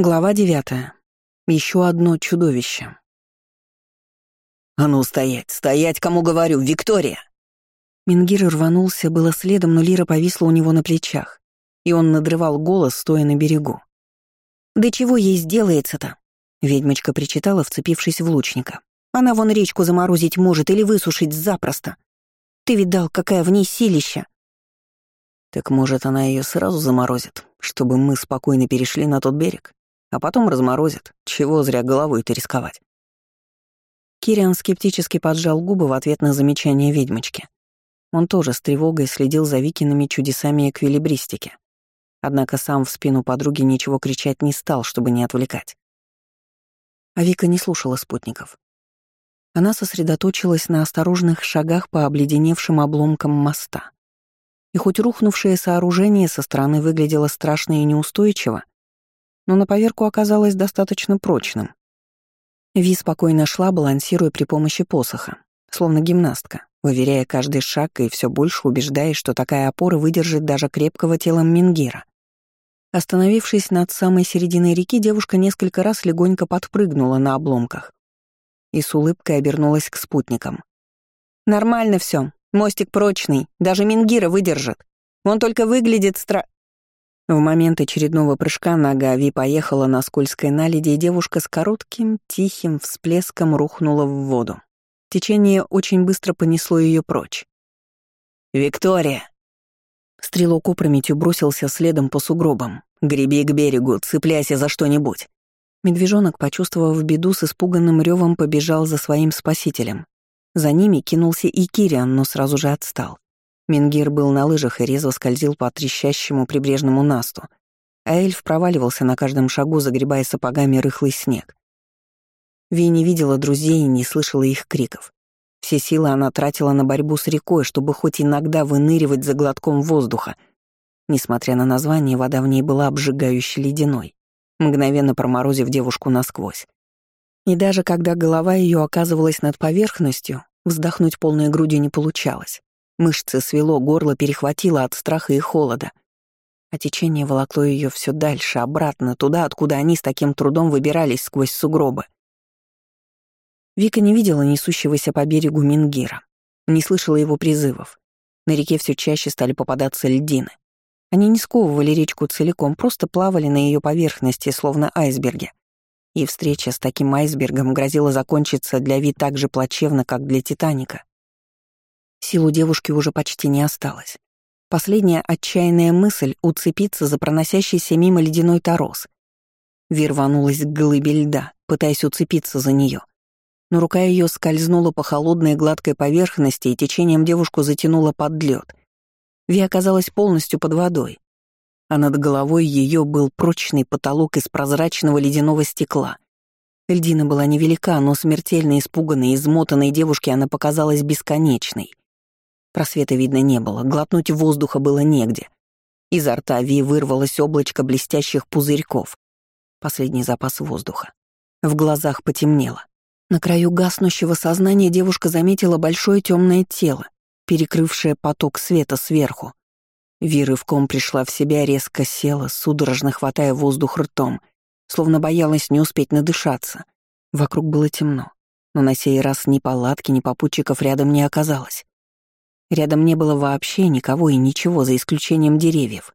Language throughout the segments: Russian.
Глава девятая. Еще одно чудовище. «А ну, стоять! Стоять, кому говорю! Виктория!» Мингир рванулся было следом, но Лира повисла у него на плечах, и он надрывал голос, стоя на берегу. «Да чего ей сделается-то?» Ведьмочка причитала, вцепившись в лучника. «Она вон речку заморозить может или высушить запросто. Ты видал, какая в ней силища?» «Так, может, она ее сразу заморозит, чтобы мы спокойно перешли на тот берег?» А потом разморозит. Чего зря головой-то рисковать. Кириан скептически поджал губы в ответ на замечание ведьмочки. Он тоже с тревогой следил за Викиными чудесами эквилибристики. Однако сам в спину подруги ничего кричать не стал, чтобы не отвлекать. А Вика не слушала спутников. Она сосредоточилась на осторожных шагах по обледеневшим обломкам моста. И хоть рухнувшее сооружение со стороны выглядело страшно и неустойчиво, но на поверку оказалось достаточно прочным. Ви спокойно шла, балансируя при помощи посоха, словно гимнастка, выверяя каждый шаг и все больше убеждаясь, что такая опора выдержит даже крепкого телом Мингира. Остановившись над самой серединой реки, девушка несколько раз легонько подпрыгнула на обломках и с улыбкой обернулась к спутникам. «Нормально все, мостик прочный, даже Мингира выдержит. Он только выглядит стра...» В момент очередного прыжка нога Ви поехала на скользкой наледи, и девушка с коротким, тихим всплеском рухнула в воду. Течение очень быстро понесло ее прочь. «Виктория!» Стрелок опрометью бросился следом по сугробам. «Греби к берегу, цепляйся за что-нибудь!» Медвежонок, почувствовав беду, с испуганным ревом побежал за своим спасителем. За ними кинулся и Кириан, но сразу же отстал. Мингир был на лыжах и резво скользил по трещащему прибрежному насту, а эльф проваливался на каждом шагу, загребая сапогами рыхлый снег. Ви не видела друзей и не слышала их криков. Все силы она тратила на борьбу с рекой, чтобы хоть иногда выныривать за глотком воздуха. Несмотря на название, вода в ней была обжигающе ледяной, мгновенно проморозив девушку насквозь. И даже когда голова ее оказывалась над поверхностью, вздохнуть полной грудью не получалось. Мышцы свело, горло перехватило от страха и холода. А течение волокло ее все дальше, обратно, туда, откуда они с таким трудом выбирались сквозь сугробы. Вика не видела несущегося по берегу Мингира, не слышала его призывов. На реке все чаще стали попадаться льдины. Они не сковывали речку целиком, просто плавали на ее поверхности, словно айсберги. И встреча с таким айсбергом грозила закончиться для Ви так же плачевно, как для Титаника. Сил у девушки уже почти не осталось. Последняя отчаянная мысль — уцепиться за проносящийся мимо ледяной торос. Вир рванулась к глыбе льда, пытаясь уцепиться за нее. Но рука ее скользнула по холодной гладкой поверхности, и течением девушку затянуло под лед. Ви оказалась полностью под водой, а над головой ее был прочный потолок из прозрачного ледяного стекла. Льдина была невелика, но смертельно испуганной, измотанной девушке она показалась бесконечной. Просвета видно не было, глотнуть воздуха было негде. Изо рта Ви вырвалось облачко блестящих пузырьков. Последний запас воздуха. В глазах потемнело. На краю гаснущего сознания девушка заметила большое темное тело, перекрывшее поток света сверху. Ви рывком пришла в себя, резко села, судорожно хватая воздух ртом, словно боялась не успеть надышаться. Вокруг было темно, но на сей раз ни палатки, ни попутчиков рядом не оказалось. Рядом не было вообще никого и ничего, за исключением деревьев.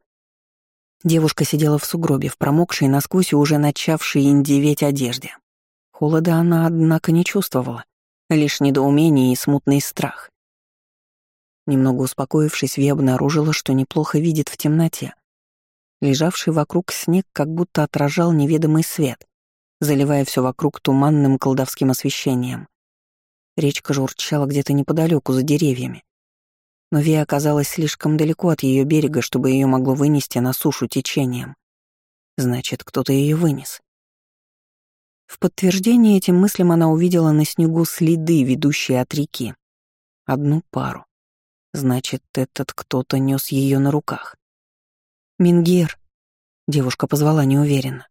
Девушка сидела в сугробе, в промокшей насквозь и уже начавшей индиветь одежде. Холода она, однако, не чувствовала, лишь недоумение и смутный страх. Немного успокоившись, Ви обнаружила, что неплохо видит в темноте. Лежавший вокруг снег как будто отражал неведомый свет, заливая все вокруг туманным колдовским освещением. Речка журчала где-то неподалеку за деревьями, но Вия оказалась слишком далеко от ее берега, чтобы ее могло вынести на сушу течением. Значит, кто-то ее вынес. В подтверждение этим мыслям она увидела на снегу следы, ведущие от реки. Одну пару. Значит, этот кто-то нес ее на руках. «Мингер!» — девушка позвала неуверенно.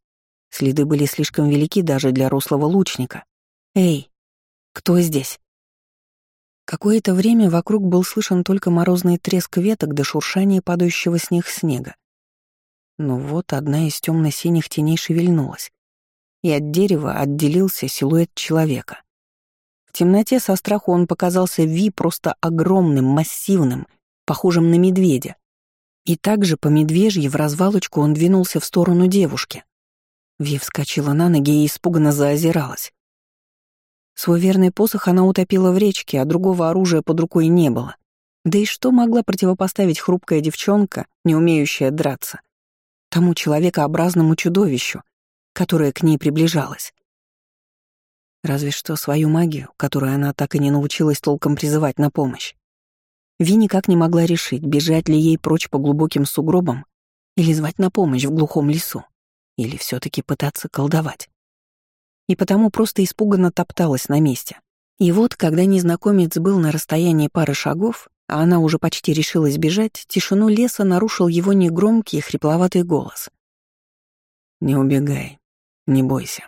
Следы были слишком велики даже для рослого лучника. «Эй, кто здесь?» Какое-то время вокруг был слышен только морозный треск веток до шуршания падающего с них снега. Но вот одна из темно-синих теней шевельнулась, и от дерева отделился силуэт человека. В темноте со страху он показался Ви просто огромным, массивным, похожим на медведя. И также по медвежьи в развалочку он двинулся в сторону девушки. Ви вскочила на ноги и испуганно заозиралась. Свой верный посох она утопила в речке, а другого оружия под рукой не было. Да и что могла противопоставить хрупкая девчонка, не умеющая драться? Тому человекообразному чудовищу, которое к ней приближалось. Разве что свою магию, которую она так и не научилась толком призывать на помощь. Ви никак не могла решить, бежать ли ей прочь по глубоким сугробам или звать на помощь в глухом лесу, или все таки пытаться колдовать. И потому просто испуганно топталась на месте. И вот, когда незнакомец был на расстоянии пары шагов, а она уже почти решилась бежать, тишину леса нарушил его негромкий хрипловатый голос. «Не убегай, не бойся,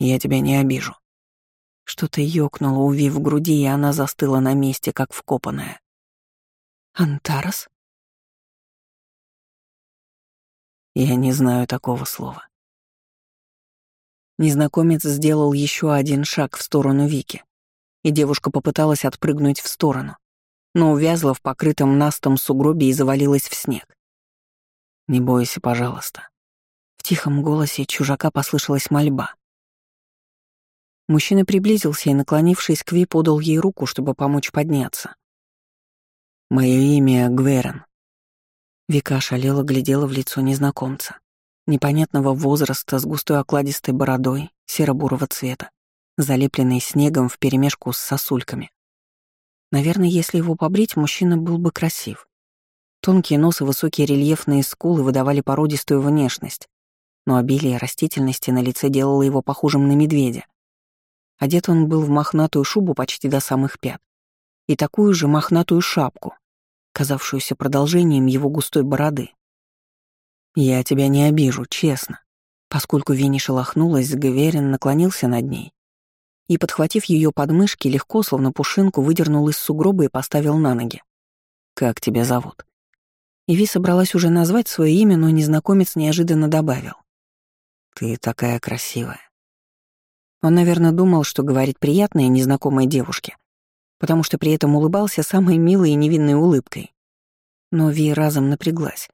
я тебя не обижу». Что-то ёкнуло у Ви в груди, и она застыла на месте, как вкопанная. «Антарас?» Я не знаю такого слова. Незнакомец сделал еще один шаг в сторону Вики, и девушка попыталась отпрыгнуть в сторону, но увязла в покрытом настом сугробе и завалилась в снег. «Не бойся, пожалуйста». В тихом голосе чужака послышалась мольба. Мужчина приблизился и, наклонившись к Ви, подал ей руку, чтобы помочь подняться. «Мое имя Гверен». Вика ошалела, глядела в лицо незнакомца. Непонятного возраста, с густой окладистой бородой, серо-бурого цвета, залепленной снегом вперемешку с сосульками. Наверное, если его побрить, мужчина был бы красив. Тонкие нос и высокие рельефные скулы выдавали породистую внешность, но обилие растительности на лице делало его похожим на медведя. Одет он был в мохнатую шубу почти до самых пят и такую же мохнатую шапку, казавшуюся продолжением его густой бороды. «Я тебя не обижу, честно». Поскольку Винни шелохнулась, Гаверин наклонился над ней и, подхватив ее подмышки, легко, словно пушинку, выдернул из сугроба и поставил на ноги. «Как тебя зовут?» Иви собралась уже назвать свое имя, но незнакомец неожиданно добавил. «Ты такая красивая». Он, наверное, думал, что говорит приятной незнакомой девушке, потому что при этом улыбался самой милой и невинной улыбкой. Но Ви разом напряглась.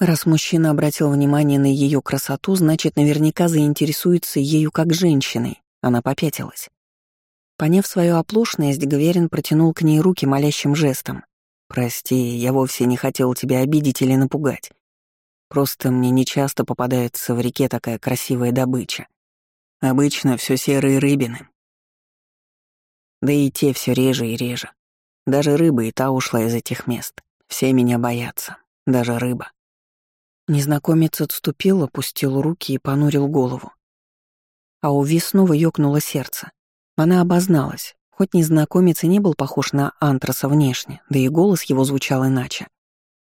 Раз мужчина обратил внимание на ее красоту, значит, наверняка заинтересуется ею как женщиной, она попятилась. Поняв свою оплошность, Гверин протянул к ней руки молящим жестом. «Прости, я вовсе не хотел тебя обидеть или напугать. Просто мне нечасто попадается в реке такая красивая добыча. Обычно все серые рыбины. Да и те все реже и реже. Даже рыба и та ушла из этих мест. Все меня боятся, даже рыба». Незнакомец отступил, опустил руки и понурил голову а у Ви снова ёкнуло сердце. Она обозналась, хоть незнакомец и не был похож на антраса внешне, да и голос его звучал иначе.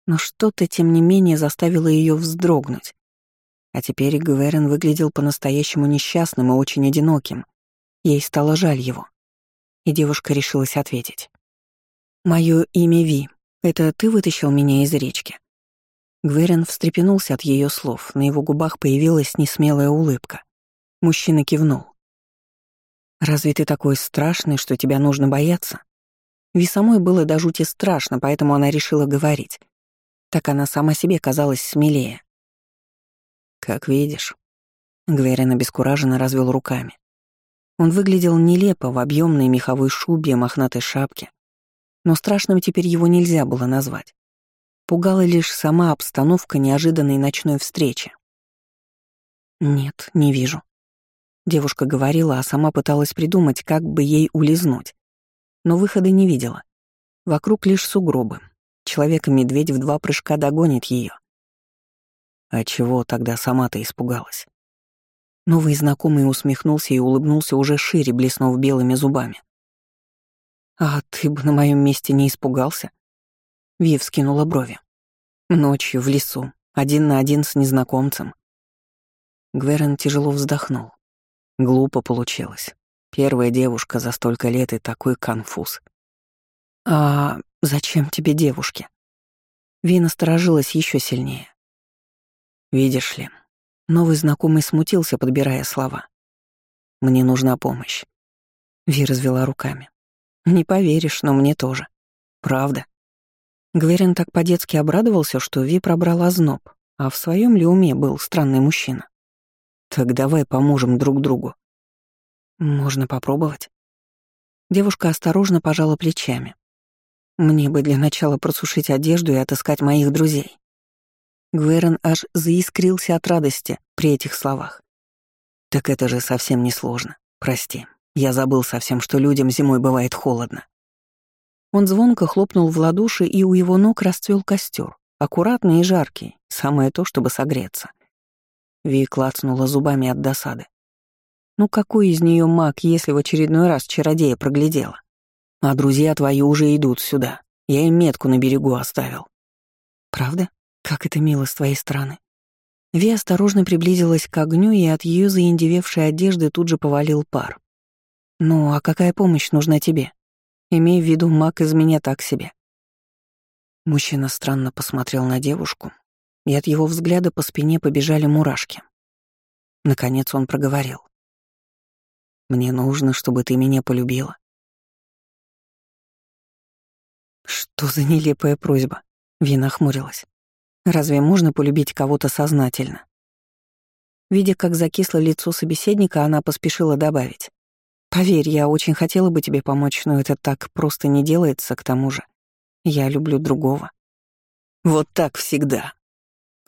Но что-то, тем не менее, заставило ее вздрогнуть. А теперь Гверен выглядел по-настоящему несчастным и очень одиноким. Ей стало жаль его. И девушка решилась ответить. «Моё имя Ви. Это ты вытащил меня из речки?» Гверен встрепенулся от ее слов, на его губах появилась несмелая улыбка. Мужчина кивнул. «Разве ты такой страшный, что тебя нужно бояться?» Ви самой было до жути страшно, поэтому она решила говорить. Так она сама себе казалась смелее. «Как видишь». Гверин обескураженно развел руками. Он выглядел нелепо в объемной меховой шубе, мохнатой шапке. Но страшным теперь его нельзя было назвать. Пугала лишь сама обстановка неожиданной ночной встречи. «Нет, не вижу», Девушка говорила, а сама пыталась придумать, как бы ей улизнуть. Но выхода не видела. Вокруг лишь сугробы. Человек-медведь в два прыжка догонит ее. А чего тогда сама-то испугалась? Новый знакомый усмехнулся и улыбнулся уже шире, блеснув белыми зубами. «А ты бы на моем месте не испугался?» Вив скинула брови. Ночью в лесу, один на один с незнакомцем. Гверен тяжело вздохнул. Глупо получилось. Первая девушка за столько лет и такой конфуз. «А зачем тебе девушки?» Вина сторожилась еще сильнее. Видишь ли, новый знакомый смутился, подбирая слова. Мне нужна помощь. Ви развела руками. Не поверишь, но мне тоже. Правда. Гверин так по-детски обрадовался, что Ви пробрала зноб, а в своем ли уме был странный мужчина. Так давай поможем друг другу. Можно попробовать. Девушка осторожно пожала плечами. Мне бы для начала просушить одежду и отыскать моих друзей. Гверен аж заискрился от радости при этих словах. Так это же совсем не сложно. Прости, я забыл совсем, что людям зимой бывает холодно. Он звонко хлопнул в ладоши, и у его ног расцвел костер, аккуратный и жаркий, самое то, чтобы согреться. Ви клацнула зубами от досады. Ну какой из нее маг, если в очередной раз чародея проглядела? А друзья твои уже идут сюда. Я им метку на берегу оставил. Правда? Как это мило с твоей стороны. Ви осторожно приблизилась к огню, и от ее заиндевевшей одежды тут же повалил пар. «Ну, а какая помощь нужна тебе? Имей в виду, маг из меня так себе». Мужчина странно посмотрел на девушку, и от его взгляда по спине побежали мурашки. Наконец он проговорил. «Мне нужно, чтобы ты меня полюбила». Что за нелепая просьба? Вина хмурилась. Разве можно полюбить кого-то сознательно? Видя, как закисло лицо собеседника, она поспешила добавить. «Поверь, я очень хотела бы тебе помочь, но это так просто не делается, к тому же. Я люблю другого». «Вот так всегда!»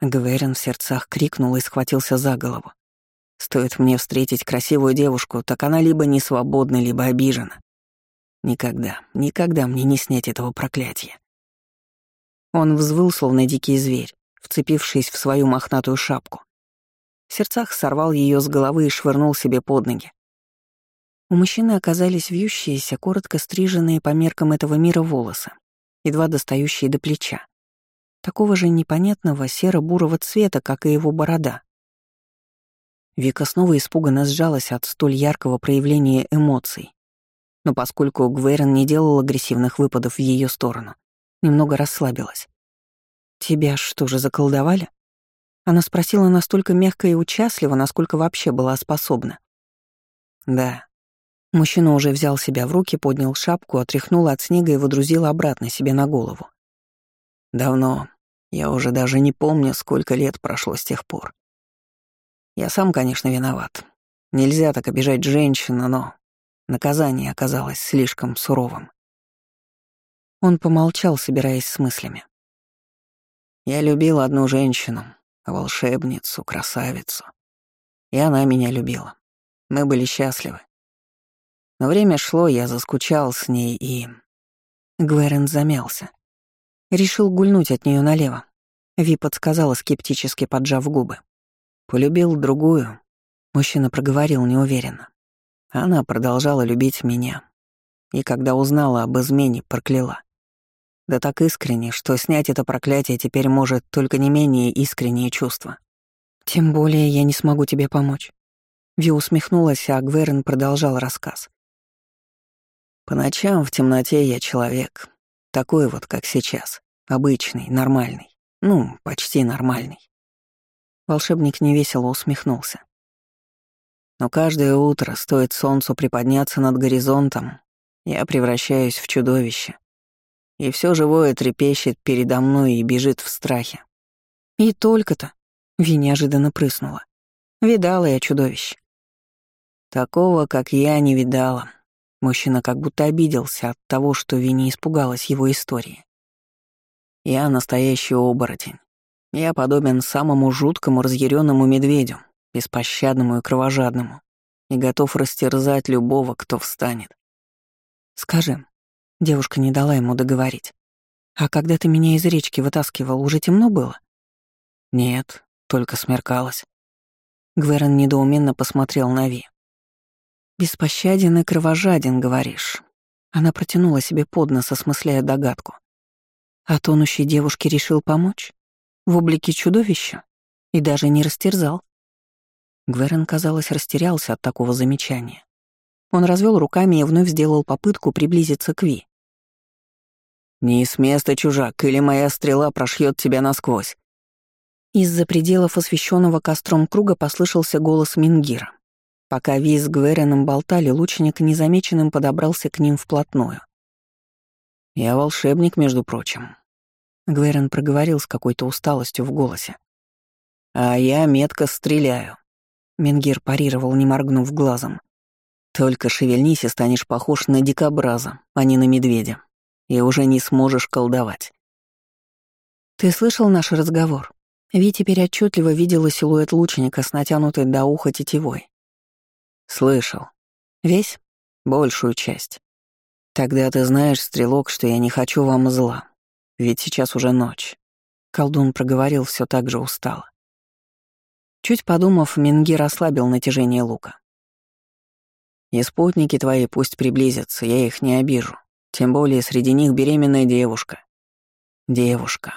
Гверин в сердцах крикнул и схватился за голову. «Стоит мне встретить красивую девушку, так она либо не свободна, либо обижена. Никогда, никогда мне не снять этого проклятия. Он взвыл, словно дикий зверь, вцепившись в свою мохнатую шапку. В сердцах сорвал ее с головы и швырнул себе под ноги. У мужчины оказались вьющиеся, коротко стриженные по меркам этого мира волосы, едва достающие до плеча. Такого же непонятного серо-бурого цвета, как и его борода. Вика снова испуганно сжалась от столь яркого проявления эмоций. Но поскольку Гвейрон не делал агрессивных выпадов в ее сторону, немного расслабилась. «Тебя что же заколдовали?» Она спросила настолько мягко и участливо, насколько вообще была способна. «Да». Мужчина уже взял себя в руки, поднял шапку, отряхнул от снега и водрузил обратно себе на голову. «Давно. Я уже даже не помню, сколько лет прошло с тех пор. Я сам, конечно, виноват. Нельзя так обижать женщину, но наказание оказалось слишком суровым. Он помолчал, собираясь с мыслями. Я любил одну женщину, волшебницу, красавицу. И она меня любила. Мы были счастливы. Но время шло, я заскучал с ней и... Гверен замялся. Решил гульнуть от нее налево. Ви подсказала, скептически поджав губы. Полюбил другую. Мужчина проговорил неуверенно. Она продолжала любить меня. И когда узнала об измене, прокляла. Да так искренне, что снять это проклятие теперь может только не менее искреннее чувство. Тем более я не смогу тебе помочь. Ви усмехнулась, а Гверен продолжал рассказ. По ночам в темноте я человек. Такой вот, как сейчас. Обычный, нормальный. Ну, почти нормальный. Волшебник невесело усмехнулся. Но каждое утро, стоит солнцу приподняться над горизонтом, я превращаюсь в чудовище, и все живое трепещет передо мной и бежит в страхе. И только-то Ви неожиданно прыснула. Видала я чудовище. Такого, как я, не видала. Мужчина как будто обиделся от того, что Ви не испугалась его истории. Я настоящий оборотень. Я подобен самому жуткому разъяренному медведю, беспощадному и кровожадному, и готов растерзать любого, кто встанет. Скажи, Девушка не дала ему договорить. «А когда ты меня из речки вытаскивал, уже темно было?» «Нет, только смеркалось». Гверон недоуменно посмотрел на Ви. «Беспощаден и кровожаден, говоришь». Она протянула себе под нос, осмысляя догадку. А тонущей девушке решил помочь? В облике чудовища? И даже не растерзал? Гверен, казалось, растерялся от такого замечания. Он развел руками и вновь сделал попытку приблизиться к Ви. «Не с места, чужак, или моя стрела прошьет тебя насквозь». Из-за пределов освещенного костром круга послышался голос Мингира. Пока Ви с Гвереном болтали, лучник незамеченным подобрался к ним вплотную. «Я волшебник, между прочим», — Гверен проговорил с какой-то усталостью в голосе. «А я метко стреляю», — Менгир парировал, не моргнув глазом. «Только шевельнись и станешь похож на дикобраза, а не на медведя, и уже не сможешь колдовать». «Ты слышал наш разговор?» Ви теперь отчетливо видела силуэт лучника с натянутой до уха тетивой. «Слышал. Весь? Большую часть. Тогда ты знаешь, стрелок, что я не хочу вам зла. Ведь сейчас уже ночь». Колдун проговорил все так же устало. Чуть подумав, Мингир ослабил натяжение лука. «И спутники твои пусть приблизятся, я их не обижу. Тем более среди них беременная девушка. Девушка.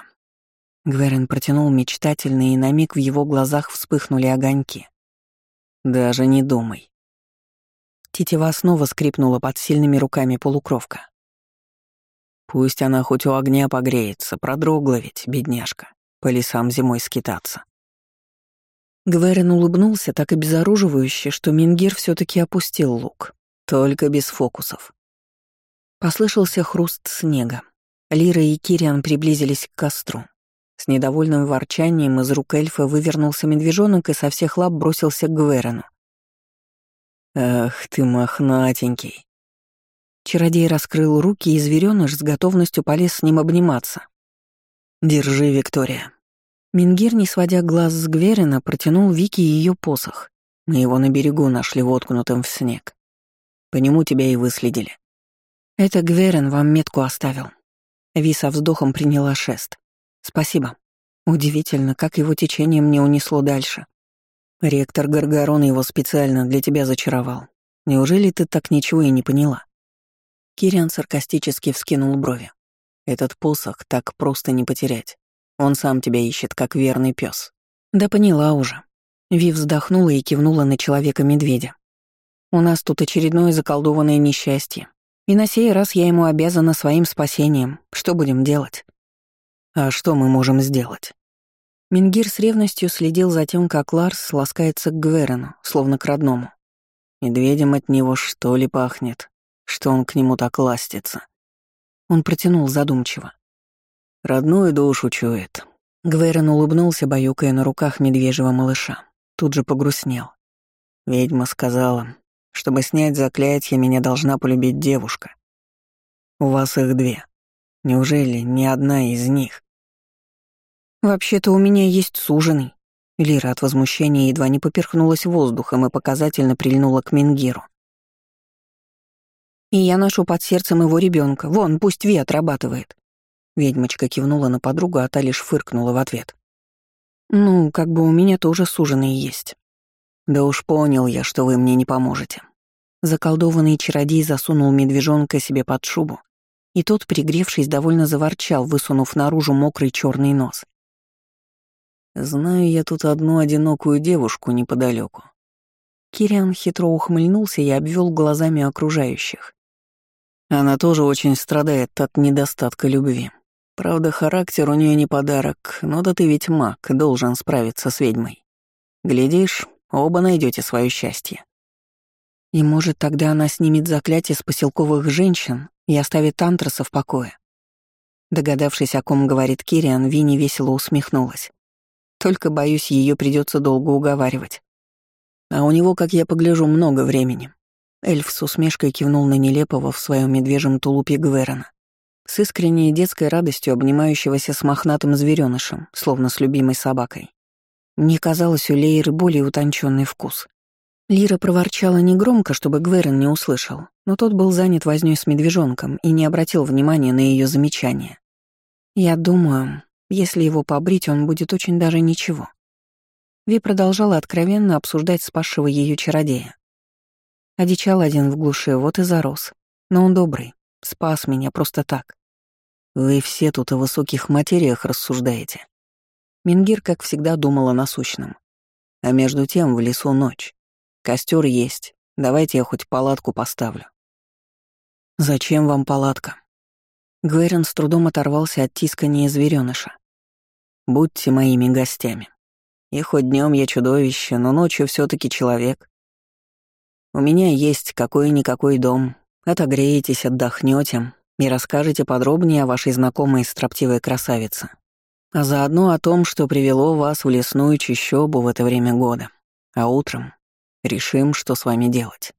Гверен протянул мечтательно, и на миг в его глазах вспыхнули огоньки. «Даже не думай». Тетива снова скрипнула под сильными руками полукровка. «Пусть она хоть у огня погреется, продрогла ведь, бедняжка, по лесам зимой скитаться». Гверен улыбнулся так обезоруживающе, что Мингир все таки опустил лук. Только без фокусов. Послышался хруст снега. Лира и Кириан приблизились к костру. С недовольным ворчанием из рук эльфа вывернулся медвежонок и со всех лап бросился к Гверену. «Ах ты, мохнатенький!» Чародей раскрыл руки, и зверёныш с готовностью полез с ним обниматься. «Держи, Виктория». Мингир, не сводя глаз с Гверина, протянул Вике ее посох. Мы его на берегу нашли воткнутым в снег. По нему тебя и выследили. Это Гверин вам метку оставил. Ви со вздохом приняла шест. Спасибо. Удивительно, как его течение мне унесло дальше. Ректор Гаргарон его специально для тебя зачаровал. Неужели ты так ничего и не поняла? Кириан саркастически вскинул брови. Этот посох так просто не потерять. Он сам тебя ищет, как верный пес. Да поняла уже. Ви вздохнула и кивнула на человека-медведя. У нас тут очередное заколдованное несчастье. И на сей раз я ему обязана своим спасением. Что будем делать? А что мы можем сделать? Мингир с ревностью следил за тем, как Ларс ласкается к Гверену, словно к родному. Медведем от него что ли пахнет, что он к нему так ластится? Он протянул задумчиво. Родную душу чует. Гверен улыбнулся, баюкая на руках медвежьего малыша. Тут же погрустнел. Ведьма сказала, чтобы снять заклятие, меня должна полюбить девушка. У вас их две. Неужели ни одна из них? «Вообще-то у меня есть суженый». Лира от возмущения едва не поперхнулась воздухом и показательно прильнула к Мингиру. «И я ношу под сердцем его ребенка. Вон, пусть Ви отрабатывает». Ведьмочка кивнула на подругу, а та лишь фыркнула в ответ. «Ну, как бы у меня тоже суженые есть». «Да уж понял я, что вы мне не поможете». Заколдованный чародей засунул медвежонка себе под шубу, и тот, пригревшись, довольно заворчал, высунув наружу мокрый черный нос. Знаю я тут одну одинокую девушку неподалеку. Кириан хитро ухмыльнулся и обвел глазами окружающих. Она тоже очень страдает от недостатка любви. Правда, характер у нее не подарок, но да ты ведь маг, должен справиться с ведьмой. Глядишь, оба найдете свое счастье. И может, тогда она снимет заклятие с поселковых женщин и оставит Антраса в покое. Догадавшись, о ком говорит Кириан, Винни весело усмехнулась. Только, боюсь, ее придется долго уговаривать. А у него, как я погляжу, много времени. Эльф с усмешкой кивнул на нелепого в своем медвежьем тулупе Гверона, с искренней детской радостью обнимающегося с мохнатым зверёнышем, словно с любимой собакой. Мне казалось, у Лейры более утонченный вкус. Лира проворчала негромко, чтобы Гверен не услышал, но тот был занят вознёй с медвежонком и не обратил внимания на ее замечания. «Я думаю, если его побрить, он будет очень даже ничего. Ви продолжала откровенно обсуждать спасшего ее чародея. Одичал один в глуши, вот и зарос. Но он добрый, спас меня просто так. Вы все тут о высоких материях рассуждаете. Мингир, как всегда, думал о насущном. А между тем в лесу ночь. Костер есть. Давайте я хоть палатку поставлю. Зачем вам палатка? Гвейрон с трудом оторвался от тискания зверёныша. Будьте моими гостями. И хоть днем я чудовище, но ночью все таки человек. У меня есть какой-никакой дом. Отогреетесь, отдохнете и расскажете подробнее о вашей знакомой строптивой красавице. А заодно о том, что привело вас в лесную чащобу в это время года. А утром решим, что с вами делать.